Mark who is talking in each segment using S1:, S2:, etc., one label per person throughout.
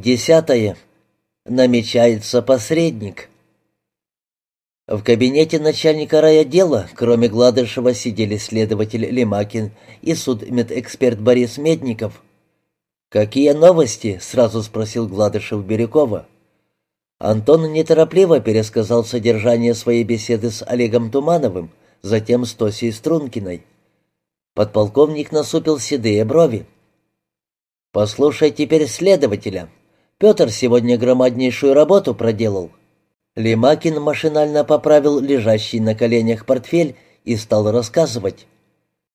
S1: Десятое. Намечается посредник. В кабинете начальника райотдела, кроме Гладышева, сидели следователь Лемакин и судмедэксперт Борис Медников. «Какие новости?» — сразу спросил Гладышев Бирюкова. Антон неторопливо пересказал содержание своей беседы с Олегом Тумановым, затем с Тосей Стрункиной. Подполковник насупил седые брови. «Послушай теперь следователя», Петр сегодня громаднейшую работу проделал». Лемакин машинально поправил лежащий на коленях портфель и стал рассказывать.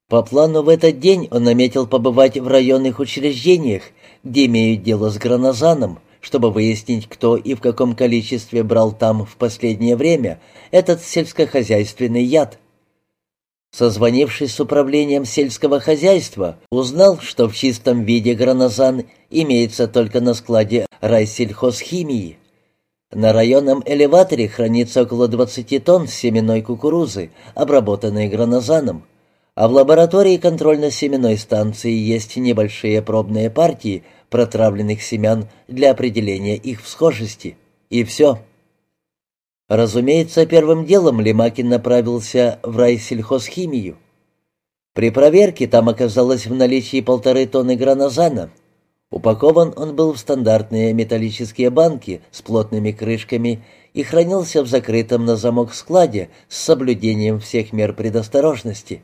S1: По плану в этот день он наметил побывать в районных учреждениях, где имеют дело с гранозаном, чтобы выяснить, кто и в каком количестве брал там в последнее время этот сельскохозяйственный яд. Созвонившись с управлением сельского хозяйства, узнал, что в чистом виде гранозан имеется только на складе райсельхозхимии. На районном элеваторе хранится около 20 тонн семенной кукурузы, обработанной гранозаном, а в лаборатории контрольно-семенной станции есть небольшие пробные партии протравленных семян для определения их всхожести. И все. Разумеется, первым делом Лемакин направился в райсельхозхимию. При проверке там оказалось в наличии полторы тонны гранозана. Упакован он был в стандартные металлические банки с плотными крышками и хранился в закрытом на замок складе с соблюдением всех мер предосторожности.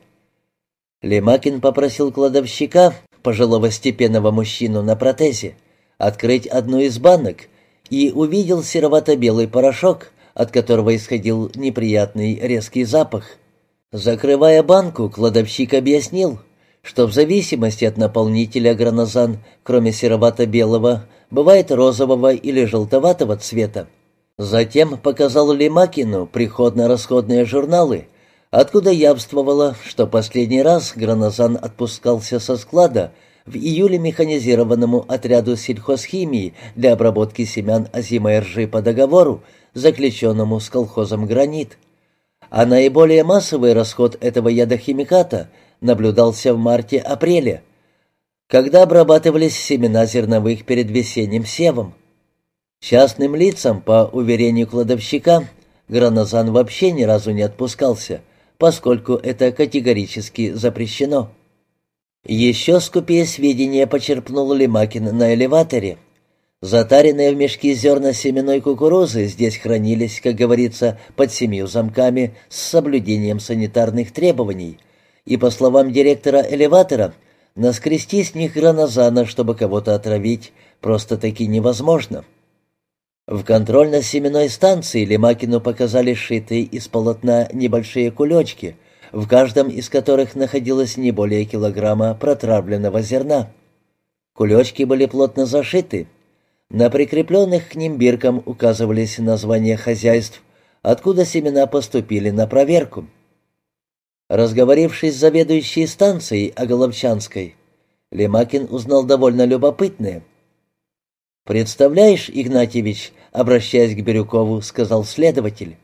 S1: Лемакин попросил кладовщика, пожилого степенного мужчину на протезе, открыть одну из банок и увидел серовато-белый порошок, от которого исходил неприятный резкий запах. Закрывая банку, кладовщик объяснил, что в зависимости от наполнителя гранозан, кроме серовато-белого, бывает розового или желтоватого цвета. Затем показал Лемакину приходно-расходные журналы, откуда явствовало, что последний раз гранозан отпускался со склада в июле механизированному отряду сельхозхимии для обработки семян озимой ржи по договору, заключенному с колхозом «Гранит». А наиболее массовый расход этого ядохимиката наблюдался в марте-апреле, когда обрабатывались семена зерновых перед весенним севом. Частным лицам, по уверению кладовщика, гранозан вообще ни разу не отпускался, поскольку это категорически запрещено. Еще скупее сведения почерпнул Лемакин на элеваторе – Затаренные в мешки зерна семенной кукурузы здесь хранились, как говорится, под семью замками с соблюдением санитарных требований, и, по словам директора элеватора, наскрести с них гранозана, чтобы кого-то отравить, просто-таки невозможно. В контрольно-семенной станции Лемакину показали сшитые из полотна небольшие кулечки, в каждом из которых находилось не более килограмма протравленного зерна. Кулечки были плотно зашиты, на прикрепленных к ним биркам указывались названия хозяйств, откуда семена поступили на проверку. Разговорившись с заведующей станцией Оголовчанской, Лемакин узнал довольно любопытное. «Представляешь, Игнатьевич, обращаясь к Бирюкову, сказал следователь,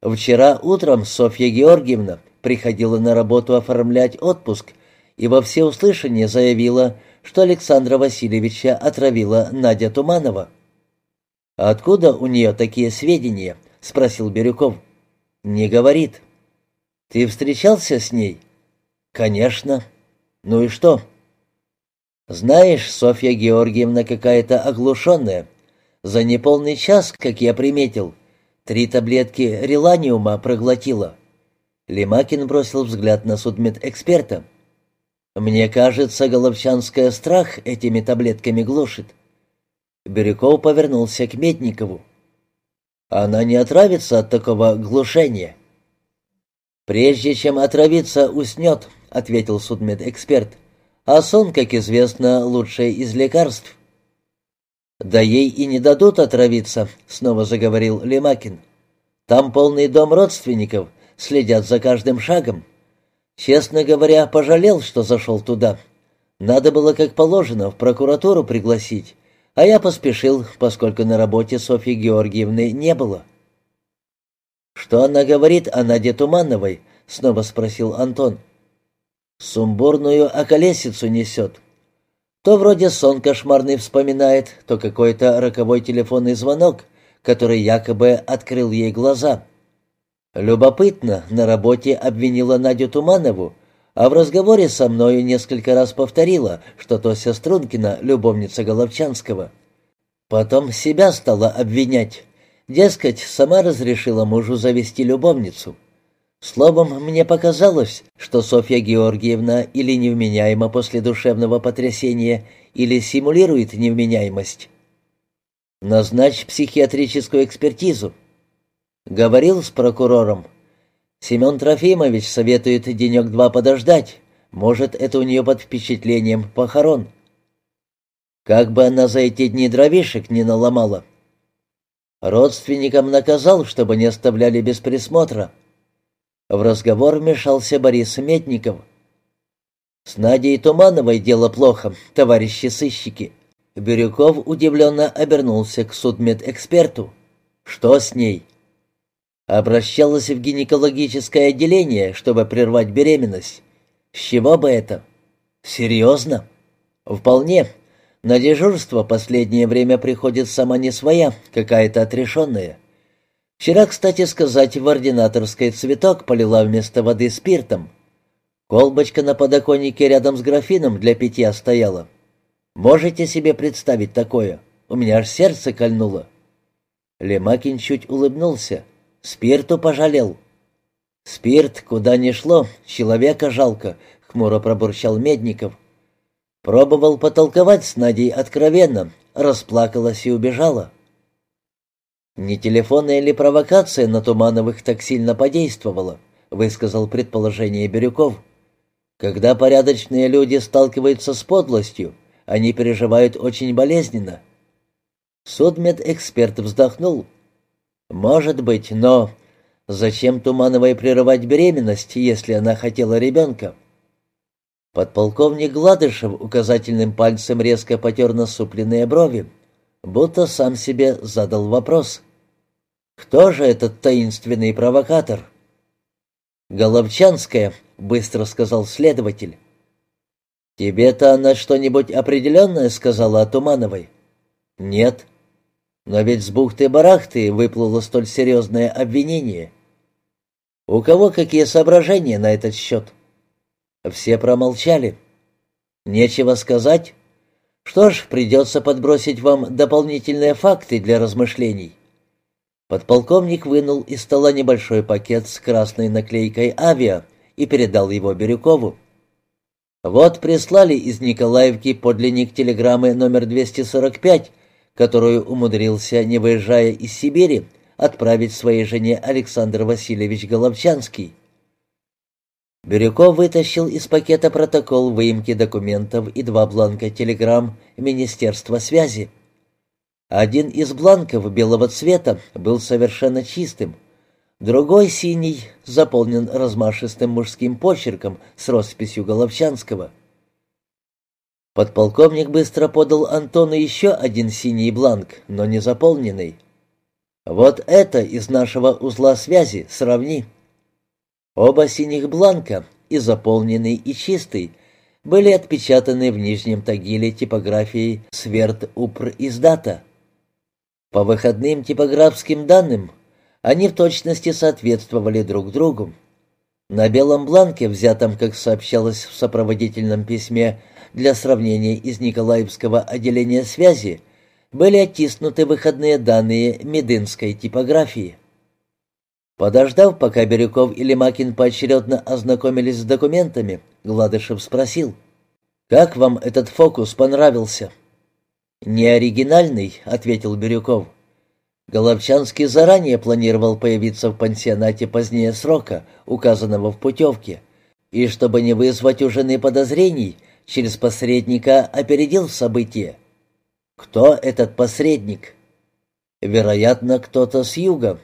S1: «вчера утром Софья Георгиевна приходила на работу оформлять отпуск и во всеуслышание заявила, что Александра Васильевича отравила Надя Туманова. «Откуда у нее такие сведения?» — спросил Бирюков. «Не говорит». «Ты встречался с ней?» «Конечно». «Ну и что?» «Знаешь, Софья Георгиевна какая-то оглушенная. За неполный час, как я приметил, три таблетки реланиума проглотила». Лемакин бросил взгляд на судмедэксперта. Мне кажется, Головчанская страх этими таблетками глушит. Бирюков повернулся к Медникову. Она не отравится от такого глушения. Прежде чем отравиться, уснет, ответил судмедэксперт. А сон, как известно, лучшее из лекарств. Да ей и не дадут отравиться, снова заговорил Лемакин. Там полный дом родственников, следят за каждым шагом. Честно говоря, пожалел, что зашел туда. Надо было, как положено, в прокуратуру пригласить, а я поспешил, поскольку на работе Софьи Георгиевны не было. «Что она говорит о Наде Тумановой?» — снова спросил Антон. «Сумбурную околесицу несет. То вроде сон кошмарный вспоминает, то какой-то роковой телефонный звонок, который якобы открыл ей глаза. Любопытно, на работе обвинила Надю Туманову, а в разговоре со мною несколько раз повторила, что Тося Стрункина — любовница Головчанского. Потом себя стала обвинять. Дескать, сама разрешила мужу завести любовницу. Словом, мне показалось, что Софья Георгиевна или невменяема после душевного потрясения, или симулирует невменяемость. Назначь психиатрическую экспертизу. Говорил с прокурором. Семен Трофимович советует денек-два подождать. Может, это у нее под впечатлением похорон. Как бы она за эти дни дровишек не наломала. Родственникам наказал, чтобы не оставляли без присмотра. В разговор вмешался Борис Метников. «С Надей Тумановой дело плохо, товарищи сыщики». Бирюков удивленно обернулся к судмедэксперту. «Что с ней?» Обращалась в гинекологическое отделение, чтобы прервать беременность. С чего бы это? Серьезно? Вполне. На дежурство последнее время приходит сама не своя, какая-то отрешенная. Вчера, кстати сказать, в ординаторской цветок полила вместо воды спиртом. Колбочка на подоконнике рядом с графином для питья стояла. Можете себе представить такое? У меня аж сердце кольнуло. Лемакин чуть улыбнулся. Спирту пожалел. Спирт куда ни шло, человека жалко, хмуро пробурчал Медников. Пробовал потолковать с Надей откровенно, расплакалась и убежала. «Не телефонная ли провокация на Тумановых так сильно подействовала?» — высказал предположение Бирюков. «Когда порядочные люди сталкиваются с подлостью, они переживают очень болезненно». Судмедэксперт вздохнул. «Может быть, но зачем Тумановой прерывать беременность, если она хотела ребенка?» Подполковник Гладышев указательным пальцем резко потер насупленные брови, будто сам себе задал вопрос. «Кто же этот таинственный провокатор?» «Головчанская», — быстро сказал следователь. «Тебе-то она что-нибудь определенное сказала о Тумановой?» «Нет». Но ведь с бухты-барахты выплыло столь серьезное обвинение. У кого какие соображения на этот счет? Все промолчали. Нечего сказать. Что ж, придется подбросить вам дополнительные факты для размышлений. Подполковник вынул из стола небольшой пакет с красной наклейкой «Авиа» и передал его Бирюкову. Вот прислали из Николаевки подлинник телеграммы номер 245 которую умудрился, не выезжая из Сибири, отправить своей жене Александр Васильевич Головчанский. Бирюков вытащил из пакета протокол выемки документов и два бланка телеграмм Министерства связи. Один из бланков белого цвета был совершенно чистым, другой, синий, заполнен размашистым мужским почерком с росписью Головчанского — Подполковник быстро подал Антону еще один синий бланк, но не заполненный. «Вот это из нашего узла связи, сравни». Оба синих бланка, и заполненный, и чистый, были отпечатаны в нижнем тагиле типографией «Сверд Упр издата». По выходным типографским данным они в точности соответствовали друг другу. На белом бланке, взятом, как сообщалось в сопроводительном письме, для сравнения из Николаевского отделения связи, были оттиснуты выходные данные медынской типографии. Подождав, пока Бирюков и Лемакин поочередно ознакомились с документами, Гладышев спросил, «Как вам этот фокус понравился?» «Не оригинальный», — ответил Бирюков. Головчанский заранее планировал появиться в пансионате позднее срока, указанного в путевке, и чтобы не вызвать у жены подозрений, через посредника опередил события. Кто этот посредник? Вероятно, кто-то с юга.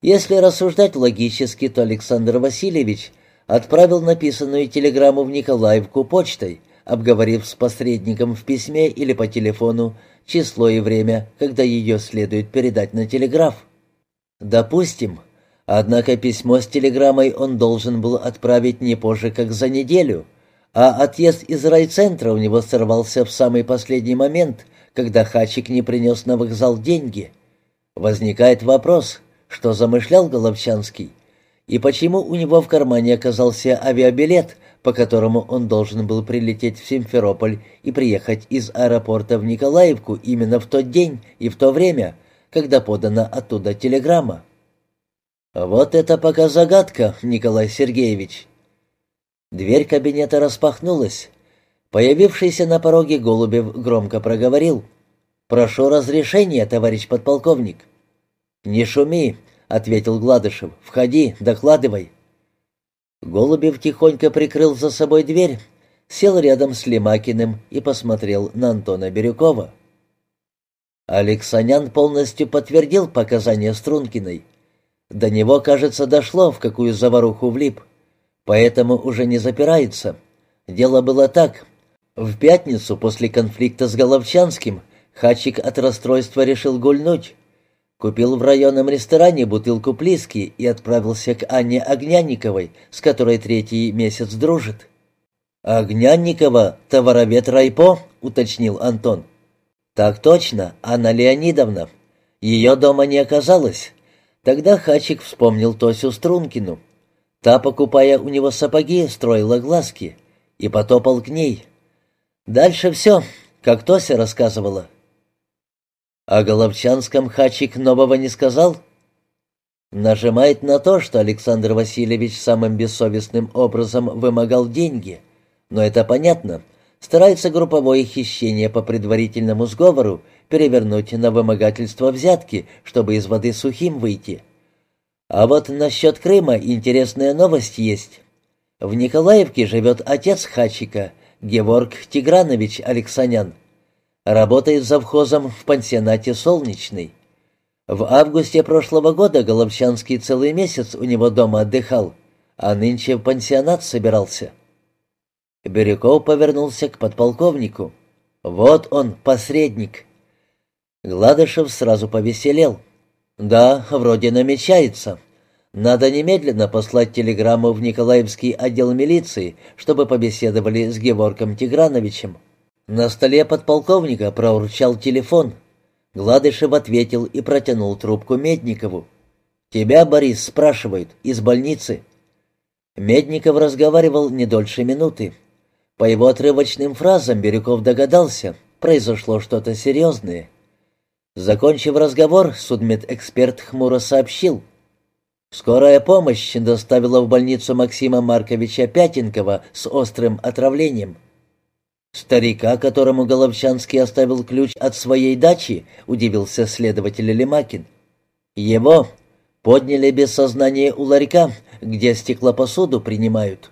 S1: Если рассуждать логически, то Александр Васильевич отправил написанную телеграмму в Николаевку почтой, обговорив с посредником в письме или по телефону число и время, когда ее следует передать на телеграф. Допустим, однако письмо с телеграммой он должен был отправить не позже, как за неделю — а отъезд из райцентра у него сорвался в самый последний момент, когда Хачик не принес на вокзал деньги. Возникает вопрос, что замышлял Головчанский, и почему у него в кармане оказался авиабилет, по которому он должен был прилететь в Симферополь и приехать из аэропорта в Николаевку именно в тот день и в то время, когда подана оттуда телеграмма. «Вот это пока загадка, Николай Сергеевич». Дверь кабинета распахнулась. Появившийся на пороге Голубев громко проговорил. «Прошу разрешения, товарищ подполковник». «Не шуми», — ответил Гладышев. «Входи, докладывай». Голубев тихонько прикрыл за собой дверь, сел рядом с Лемакиным и посмотрел на Антона Бирюкова. Алексанян полностью подтвердил показания Стрункиной. До него, кажется, дошло, в какую заваруху влип поэтому уже не запирается. Дело было так. В пятницу после конфликта с Головчанским Хачик от расстройства решил гульнуть. Купил в районном ресторане бутылку плиски и отправился к Анне Огнянниковой, с которой третий месяц дружит. «Огнянникова, товаровед Райпо?» — уточнил Антон. «Так точно, Анна Леонидовна. Ее дома не оказалось». Тогда Хачик вспомнил Тосю Стрункину. Та, покупая у него сапоги, строила глазки и потопал к ней. Дальше все, как Тося рассказывала. О Головчанском Хачик нового не сказал? Нажимает на то, что Александр Васильевич самым бессовестным образом вымогал деньги. Но это понятно. Старается групповое хищение по предварительному сговору перевернуть на вымогательство взятки, чтобы из воды сухим выйти. А вот насчет Крыма интересная новость есть. В Николаевке живет отец Хачика, Геворг Тигранович Алексанян. Работает завхозом в пансионате «Солнечный». В августе прошлого года Головчанский целый месяц у него дома отдыхал, а нынче в пансионат собирался. Бирюков повернулся к подполковнику. «Вот он, посредник». Гладышев сразу повеселел. «Да, вроде намечается. Надо немедленно послать телеграмму в Николаевский отдел милиции, чтобы побеседовали с Геворком Тиграновичем». На столе подполковника проурчал телефон. Гладышев ответил и протянул трубку Медникову. «Тебя, Борис, спрашивают, из больницы». Медников разговаривал не дольше минуты. По его отрывочным фразам Бирюков догадался, произошло что-то серьезное. Закончив разговор, судмедэксперт хмуро сообщил. Скорая помощь доставила в больницу Максима Марковича Пятенкова с острым отравлением. «Старика, которому Головчанский оставил ключ от своей дачи», — удивился следователь Лемакин. «Его подняли без сознания у ларька, где стеклопосуду принимают».